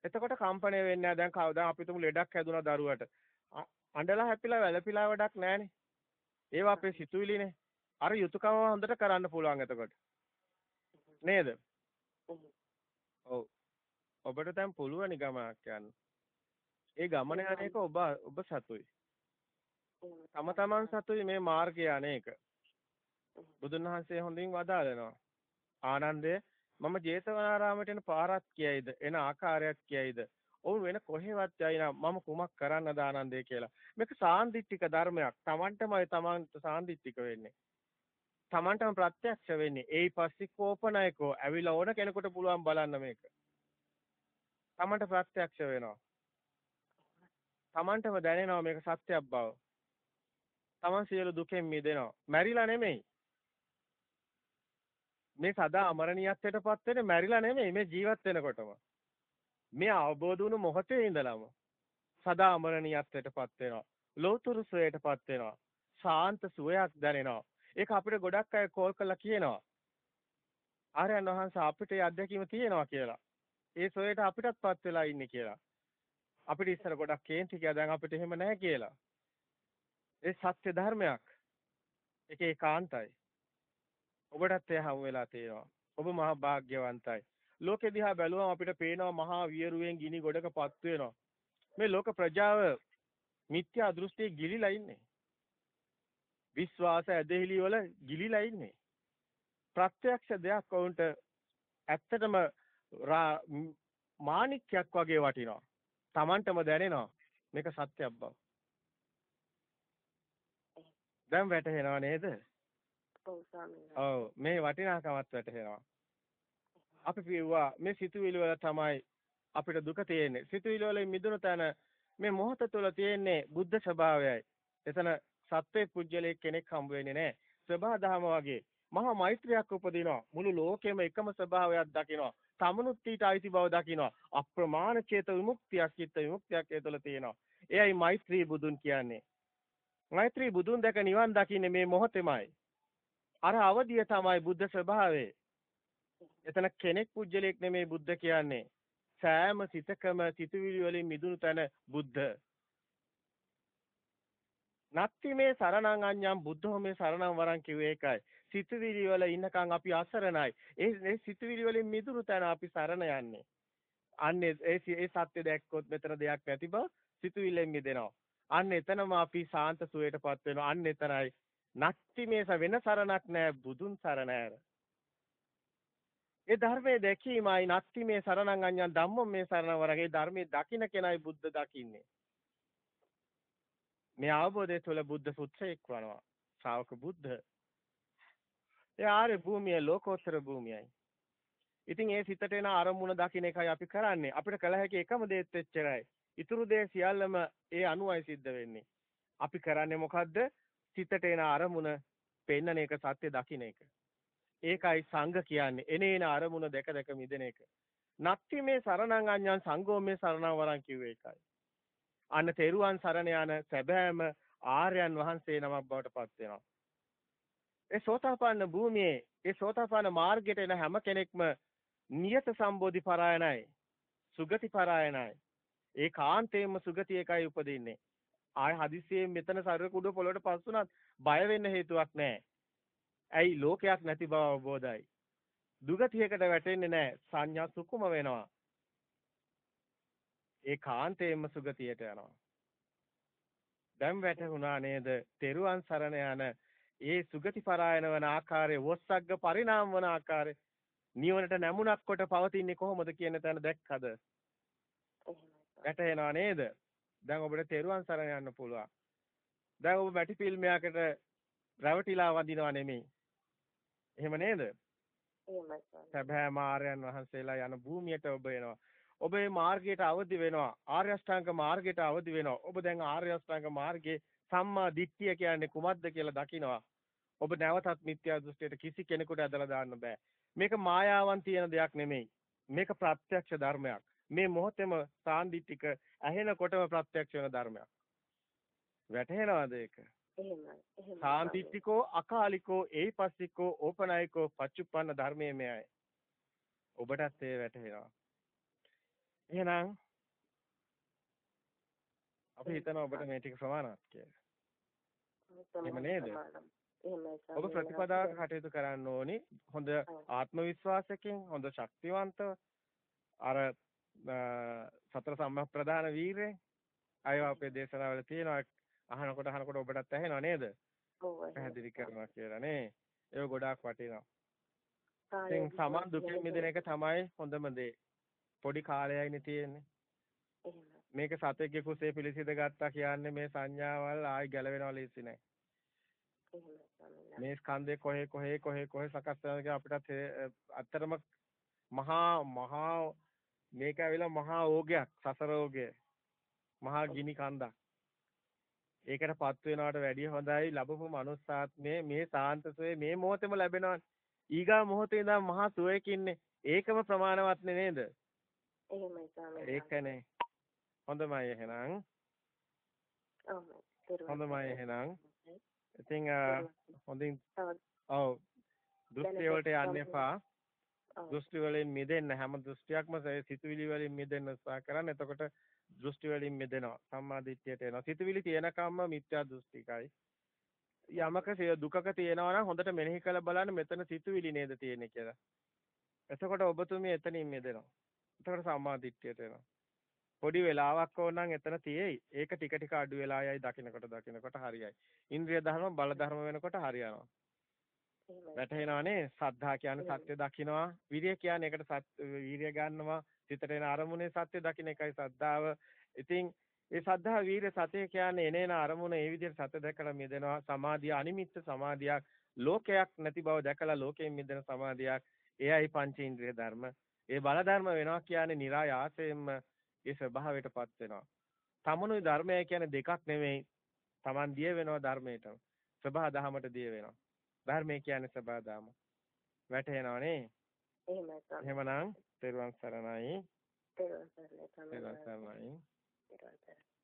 එතකොට කම්පණය වෙන්නේ. දැන් කවදා අපි තුමු ලෙඩක් හැදුනා දරුවට. අඬලා හැපිලා වැළපිලා වැඩක් නැහනේ. ඒවා අපේ සිතුවිලිනේ. අර යුතුයකම හොඳට කරන්න පුළුවන් එතකොට. නේද? ඔව්. ඔබට දැන් පුළුවන් ගමනක් යන්න. ඒ ගමන යන එක ඔබ ඔබ සතුයි. තම තමන් සතුයි මේ මාර්ගය අනේක. බුදුන් වහන්සේ හොඳින් වදාළනවා. ආනන්දය මම ජේතවනාරාමයට එන පාරක් කියයිද එන ආකාරයක් කියයිද ඔවුන් වෙන කොහෙවත් යයිනම් මම කුමක් කරන්නද ආනන්දය කියලා මේක සාන්දිටික ධර්මයක් Tamanටමයි Tamanට සාන්දිටික වෙන්නේ Tamanටම ප්‍රත්‍යක්ෂ වෙන්නේ ඒයි පස්සේ කෝපනයකෝ ඇවිල්ලා ඕන කෙනෙකුට පුළුවන් බලන්න මේක Tamanට ප්‍රත්‍යක්ෂ වෙනවා Tamanටම දැනෙනවා මේක සත්‍යයක් බව Taman සියලු දුකෙන් මිදෙනවා මැරිලා නෙමෙයි මේ සදා අමරණීයත්වයටපත් වෙන්නේ මැරිලා නෙමෙයි මේ ජීවත් වෙනකොටම. මේ අවබෝධ වුණු මොහොතේ ඉඳලම සදා අමරණීයත්වයටපත් වෙනවා. ලෝතුරු සුවයටපත් වෙනවා. ශාන්ත සුවයක් දැනෙනවා. ඒක අපිට ගොඩක් අය කෝල් කරලා කියනවා. ආර්යයන් වහන්සේ අපිට ඒ අත්දැකීම තියෙනවා කියලා. ඒ සොයට අපිටත්පත් වෙලා ඉන්නේ කියලා. අපිට ඉස්සර ගොඩක් කේන්ති කියලා දැන් අපිට එහෙම නැහැ කියලා. ඒ සත්‍ය ධර්මයක්. ඒක ඒකාන්තයි. ඔබටත් එය හමු වෙලා තියෙනවා. ඔබ මහා භාග්‍යවන්තයි. ලෝකෙ දිහා බැලුවම අපිට පේනවා මහා වියරුවෙන් ගිනි ගොඩකපත් වෙනවා. මේ ලෝක ප්‍රජාව මිත්‍යා දෘෂ්ටියේ ගිලිලා ඉන්නේ. විශ්වාස ඇදහිලි වල ගිලිලා ඉන්නේ. ප්‍රත්‍යක්ෂ දෙයක් වුන්ට ඇත්තටම මාණික්යක් වගේ වටිනවා. Tamanටම දැනෙනවා මේක සත්‍යයක් බව. දැන් වැටහෙනව නේද? ඔව් මේ වටිනාකමත් වැටහෙනවා. අපි කියුවා මේ සිතුවිලි වල තමයි අපිට දුක තියෙන්නේ. සිතුවිලි වලින් මිදුණු තැන මේ මොහොත තුළ තියෙන්නේ බුද්ධ ස්වභාවයයි. එතන සත්වේ පුජ්‍යලේ කෙනෙක් හම්බ වෙන්නේ නැහැ. ස්වභා දහම වගේ මහා මෛත්‍රියක් උපදිනවා. මුළු ලෝකෙම එකම ස්වභාවයක් දකිනවා. තමනුත් ඊට අයිති බව දකිනවා. අප්‍රමාණ චේත විමුක්තියක් චිත්ත විමුක්තියක් ඒ තුළ තියෙනවා. එයයි මෛත්‍රී බුදුන් කියන්නේ. මෛත්‍රී බුදුන් දැක නිවන් දකින්නේ මේ මොහොතෙමයි. අර අවදිය තමයි බුද්ධ ස්වභාවය. එතන කෙනෙක් පුජ්‍යලයක් නෙමේ බුද්ධ කියන්නේ. සෑම සිතකම සිතුවිලි වලින් මිදුණු තැන බුද්ධ. නත්ති මේ සරණං අඤ්ඤං බුද්ධෝ මේ සරණං වරං කිව්වේ ඒකයි. සිතුවිලි වල ඉන්නකම් අපි අසරණයි. ඒ ඒ සිතුවිලි වලින් මිදුණු තැන අපි සරණ යන්නේ. අන්නේ ඒ ඒ සත්‍ය දැක්කොත් මෙතන දෙයක් නැති බව සිතුවිල්ලෙන් මිදෙනවා. අන්න එතනම අපි සාන්ත සුවයටපත් වෙනවා. අන්න එතරයි. නක්ති මේස වෙන සරණක් නැහැ බුදුන් සරණ ඇර. ඒ ධර්මයේ දැකීමයි නත්ති මේ සරණං අඤ්ඤං ධම්මෝ මේ සරණ වරගේ ධර්මයේ දකින්න කෙනයි බුද්ධ දකින්නේ. මේ අවබෝධය තුළ බුද්ධ පුත්‍රයෙක් වනවා. ශ්‍රාවක බුද්ධ. ඒ ආර්ය භූමිය ලෝකෝත්තර භූමියයි. ඉතින් ඒ සිතට එන අරමුණ දකින්න එකයි අපි කරන්නේ. අපිට කළ හැකි එකම දේත් එච්චරයි. ඊතුරු දේ සියල්ලම ඒ අනුවයි සිද්ධ වෙන්නේ. අපි කරන්නේ මොකද්ද? සිතට එන අරමුණ පෙන්නන එක සත්‍ය දකින්න එක. ඒකයි සංඝ කියන්නේ. එනේන අරමුණ දැක දැක මිදෙන එක. නත්ති මේ සරණං අඤ්ඤං සංඝෝ මේ සරණං වරන් කිව්වේ ඒකයි. අන්න තෙරුවන් සරණ යන සැබෑම ආර්යයන් වහන්සේ නමක් බවට පත් වෙනවා. ඒ සෝතාපන්න භූමියේ ඒ සෝතාපන්න මාර්ගයට එන හැම කෙනෙක්ම නියත සම්බෝධි පරායනයි. සුගති පරායනයි. ඒ කාන්තේම සුගති එකයි උපදින්නේ. ආය හදිස්සියෙන් මෙතන සර්ව කුඩ පොළොවට පස්සුනත් බය වෙන්න හේතුවක් නැහැ. ඇයි ලෝකයක් නැති බව අවබෝධයි. දුගතියකට වැටෙන්නේ නැහැ. සංඥා සුකුම වෙනවා. ඒ කාන්තේම සුගතියට යනවා. දැන් වැටුණා නේද? තෙරුවන් සරණ යන ඒ සුගති පරායන වන ආකාරයේ වොස්සග්ග පරිණාම වන ආකාරය නිවනට නැමුණක් කොට පවතින්නේ කොහොමද කියන තැන දැක්කද? වැටහෙනව නේද? දැන් ඔබට තෙරුවන් සරණ යන්න පුළුවන්. දැන් ඔබ මැටි ෆිල්මයකට රැවටිලා වදිනව නෙමෙයි. එහෙම නේද? එහෙමයි. සැබෑ මාර්යයන් වහන්සේලා යන භූමියට ඔබ එනවා. ඔබ මේ මාර්ගයට අවදි වෙනවා. ආර්ය අෂ්ටාංග මාර්ගයට අවදි වෙනවා. ඔබ දැන් ආර්ය අෂ්ටාංග මාර්ගයේ සම්මා දිට්ඨිය කියන්නේ කුමක්ද කියලා දකිනවා. ඔබ නැවතත් මිත්‍යා දෘෂ්ටියට කිසි කෙනෙකුට ඇදලා දාන්න බෑ. මේක මායාවන් තියෙන දෙයක් නෙමෙයි. මේක ප්‍රත්‍යක්ෂ ධර්මයක්. මේ මොහොතේම සාන්දිටික ඇහෙනකොටම ප්‍රත්‍යක්ෂ වෙන ධර්මයක්. වැටහෙනවද ඒක? එහෙමයි. එහෙමයි. සාන්දිටිකෝ අකාලිකෝ ඒපස්සිකෝ ඕපනායිකෝ පච්චුප්පන්න ධර්මයේ මෙයයි. ඔබටත් ඒ වැටහෙනවා. එහෙනම් අපි හිතනවා ඔබට මේ ටික ප්‍රමාණවත් කියලා. එහෙම නේද? ඔබ ප්‍රතිපදාවක කටයුතු කරන්න ඕනි. හොඳ ආත්ම විශ්වාසයෙන්, හොඳ ශක්තිවන්තව අර සතර සම්‍යක් ප්‍රදාන වීරය අයව අපේ දේශනාවල තියෙනවා අහනකොට අහනකොට ඔබටත් ඇහෙනව නේද? ඔව් පැහැදිලි කරනවා කියලා නේ. ඒක ගොඩාක් වටිනවා. ඉතින් සමන් දුකෙන් මිදෙන එක තමයි හොඳම දේ. පොඩි කාලයයිනේ තියෙන්නේ. මේක සතෙක්ගේ කුසේ පිළිසිඳ ගත්තා කියන්නේ මේ සංඥාවල් ආයි ගැලවෙනව ලීසි නෑ. මේ ස්කන්ධේ කොහේ කොහේ කොහේ කොහේ සකස් වෙනවද අපිට අත්‍තරම මහා මහා මේක ඇවිල්ලා මහා ඕගයක් සසර ඕගය. මහා ගිනි කන්දක්. ඒකටපත් වෙනවට වැඩිය හොඳයි ලැබපු මනුස්සාත්මේ මේ සාන්තසෝයේ මේ මොහොතේම ලැබෙනවා. ඊගා මොහොතේ ඉඳන් මහා සුවයකින්නේ ඒකම ප්‍රමාණවත් නේද? එහෙමයි ස්වාමීනි. ඒකනේ. හොඳමයි එහෙනම්. හොඳමයි එහෙනම්. ඉතින් හොඳින් ඔව් දෘෂ්ටි වලට යන්න එපා. දෘෂ්ටි වලින් මිදෙන්න හැම දෘෂ්ටියක්ම සිතුවිලි වලින් මිදෙන්න උත්සාහ කරන්න. එතකොට දෘෂ්ටි වලින් මිදෙනවා. සම්මා දිට්ඨියට එනවා. සිතුවිලි තියෙනකම්ම මිත්‍යා දෘෂ්ටිකයි. යමක දුකක තියෙනවා නම් හොඳට මෙනෙහි කරලා බලන්න මෙතන සිතුවිලි නේද තියෙන්නේ කියලා. එතකොට ඔබතුමිය එතනින් මිදෙනවා. එතකොට සම්මා දිට්ඨියට එනවා. පොඩි වෙලාවක් ඕනනම් එතන තියෙයි. ඒක ටික ටික අඩු වෙලා යයි දකින්නකොට දකින්නකොට හරියයි. ඉන්ද්‍රිය ධර්ම බල ධර්ම වෙනකොට හරියනවා. වැටහෙනවානේ සද්ධා කියන්නේ සත්‍ය දකින්නවා විරිය කියන්නේ ඒකට වීරිය ගන්නවා. සිතට එන අරමුණේ සත්‍ය දකින්න එකයි සද්ධාව. ඉතින් ඒ සද්ධා වීරිය සතේ කියන්නේ එනේන අරමුණ ඒ විදිහට සත්‍ය දැකලා මිදෙනවා. සමාධිය අනිමිත්ත සමාධියක්. ලෝකයක් නැති බව දැකලා ලෝකයෙන් මිදෙන සමාධියක්. එයයි පංචේන්ද්‍රිය ධර්ම ඒ බල ධර්ම වෙනවා කියන්නේ નિરાයාසයෙන්ම ඒ ස්වභාවයටපත් වෙනවා තමනුයි ධර්මය කියන්නේ දෙකක් නෙමෙයි Taman දිය වෙනවා ධර්මයට ස්වභාව දහමට දිය වෙනවා ධර්මය කියන්නේ සබදාම. වැටහෙනවනේ. එහෙමයි සර්. එහෙමනම් තෙරුවන් සරණයි. තෙරුවන් සරණයි. තෙරුවන් සරණයි. තෙරුවන් සරණයි.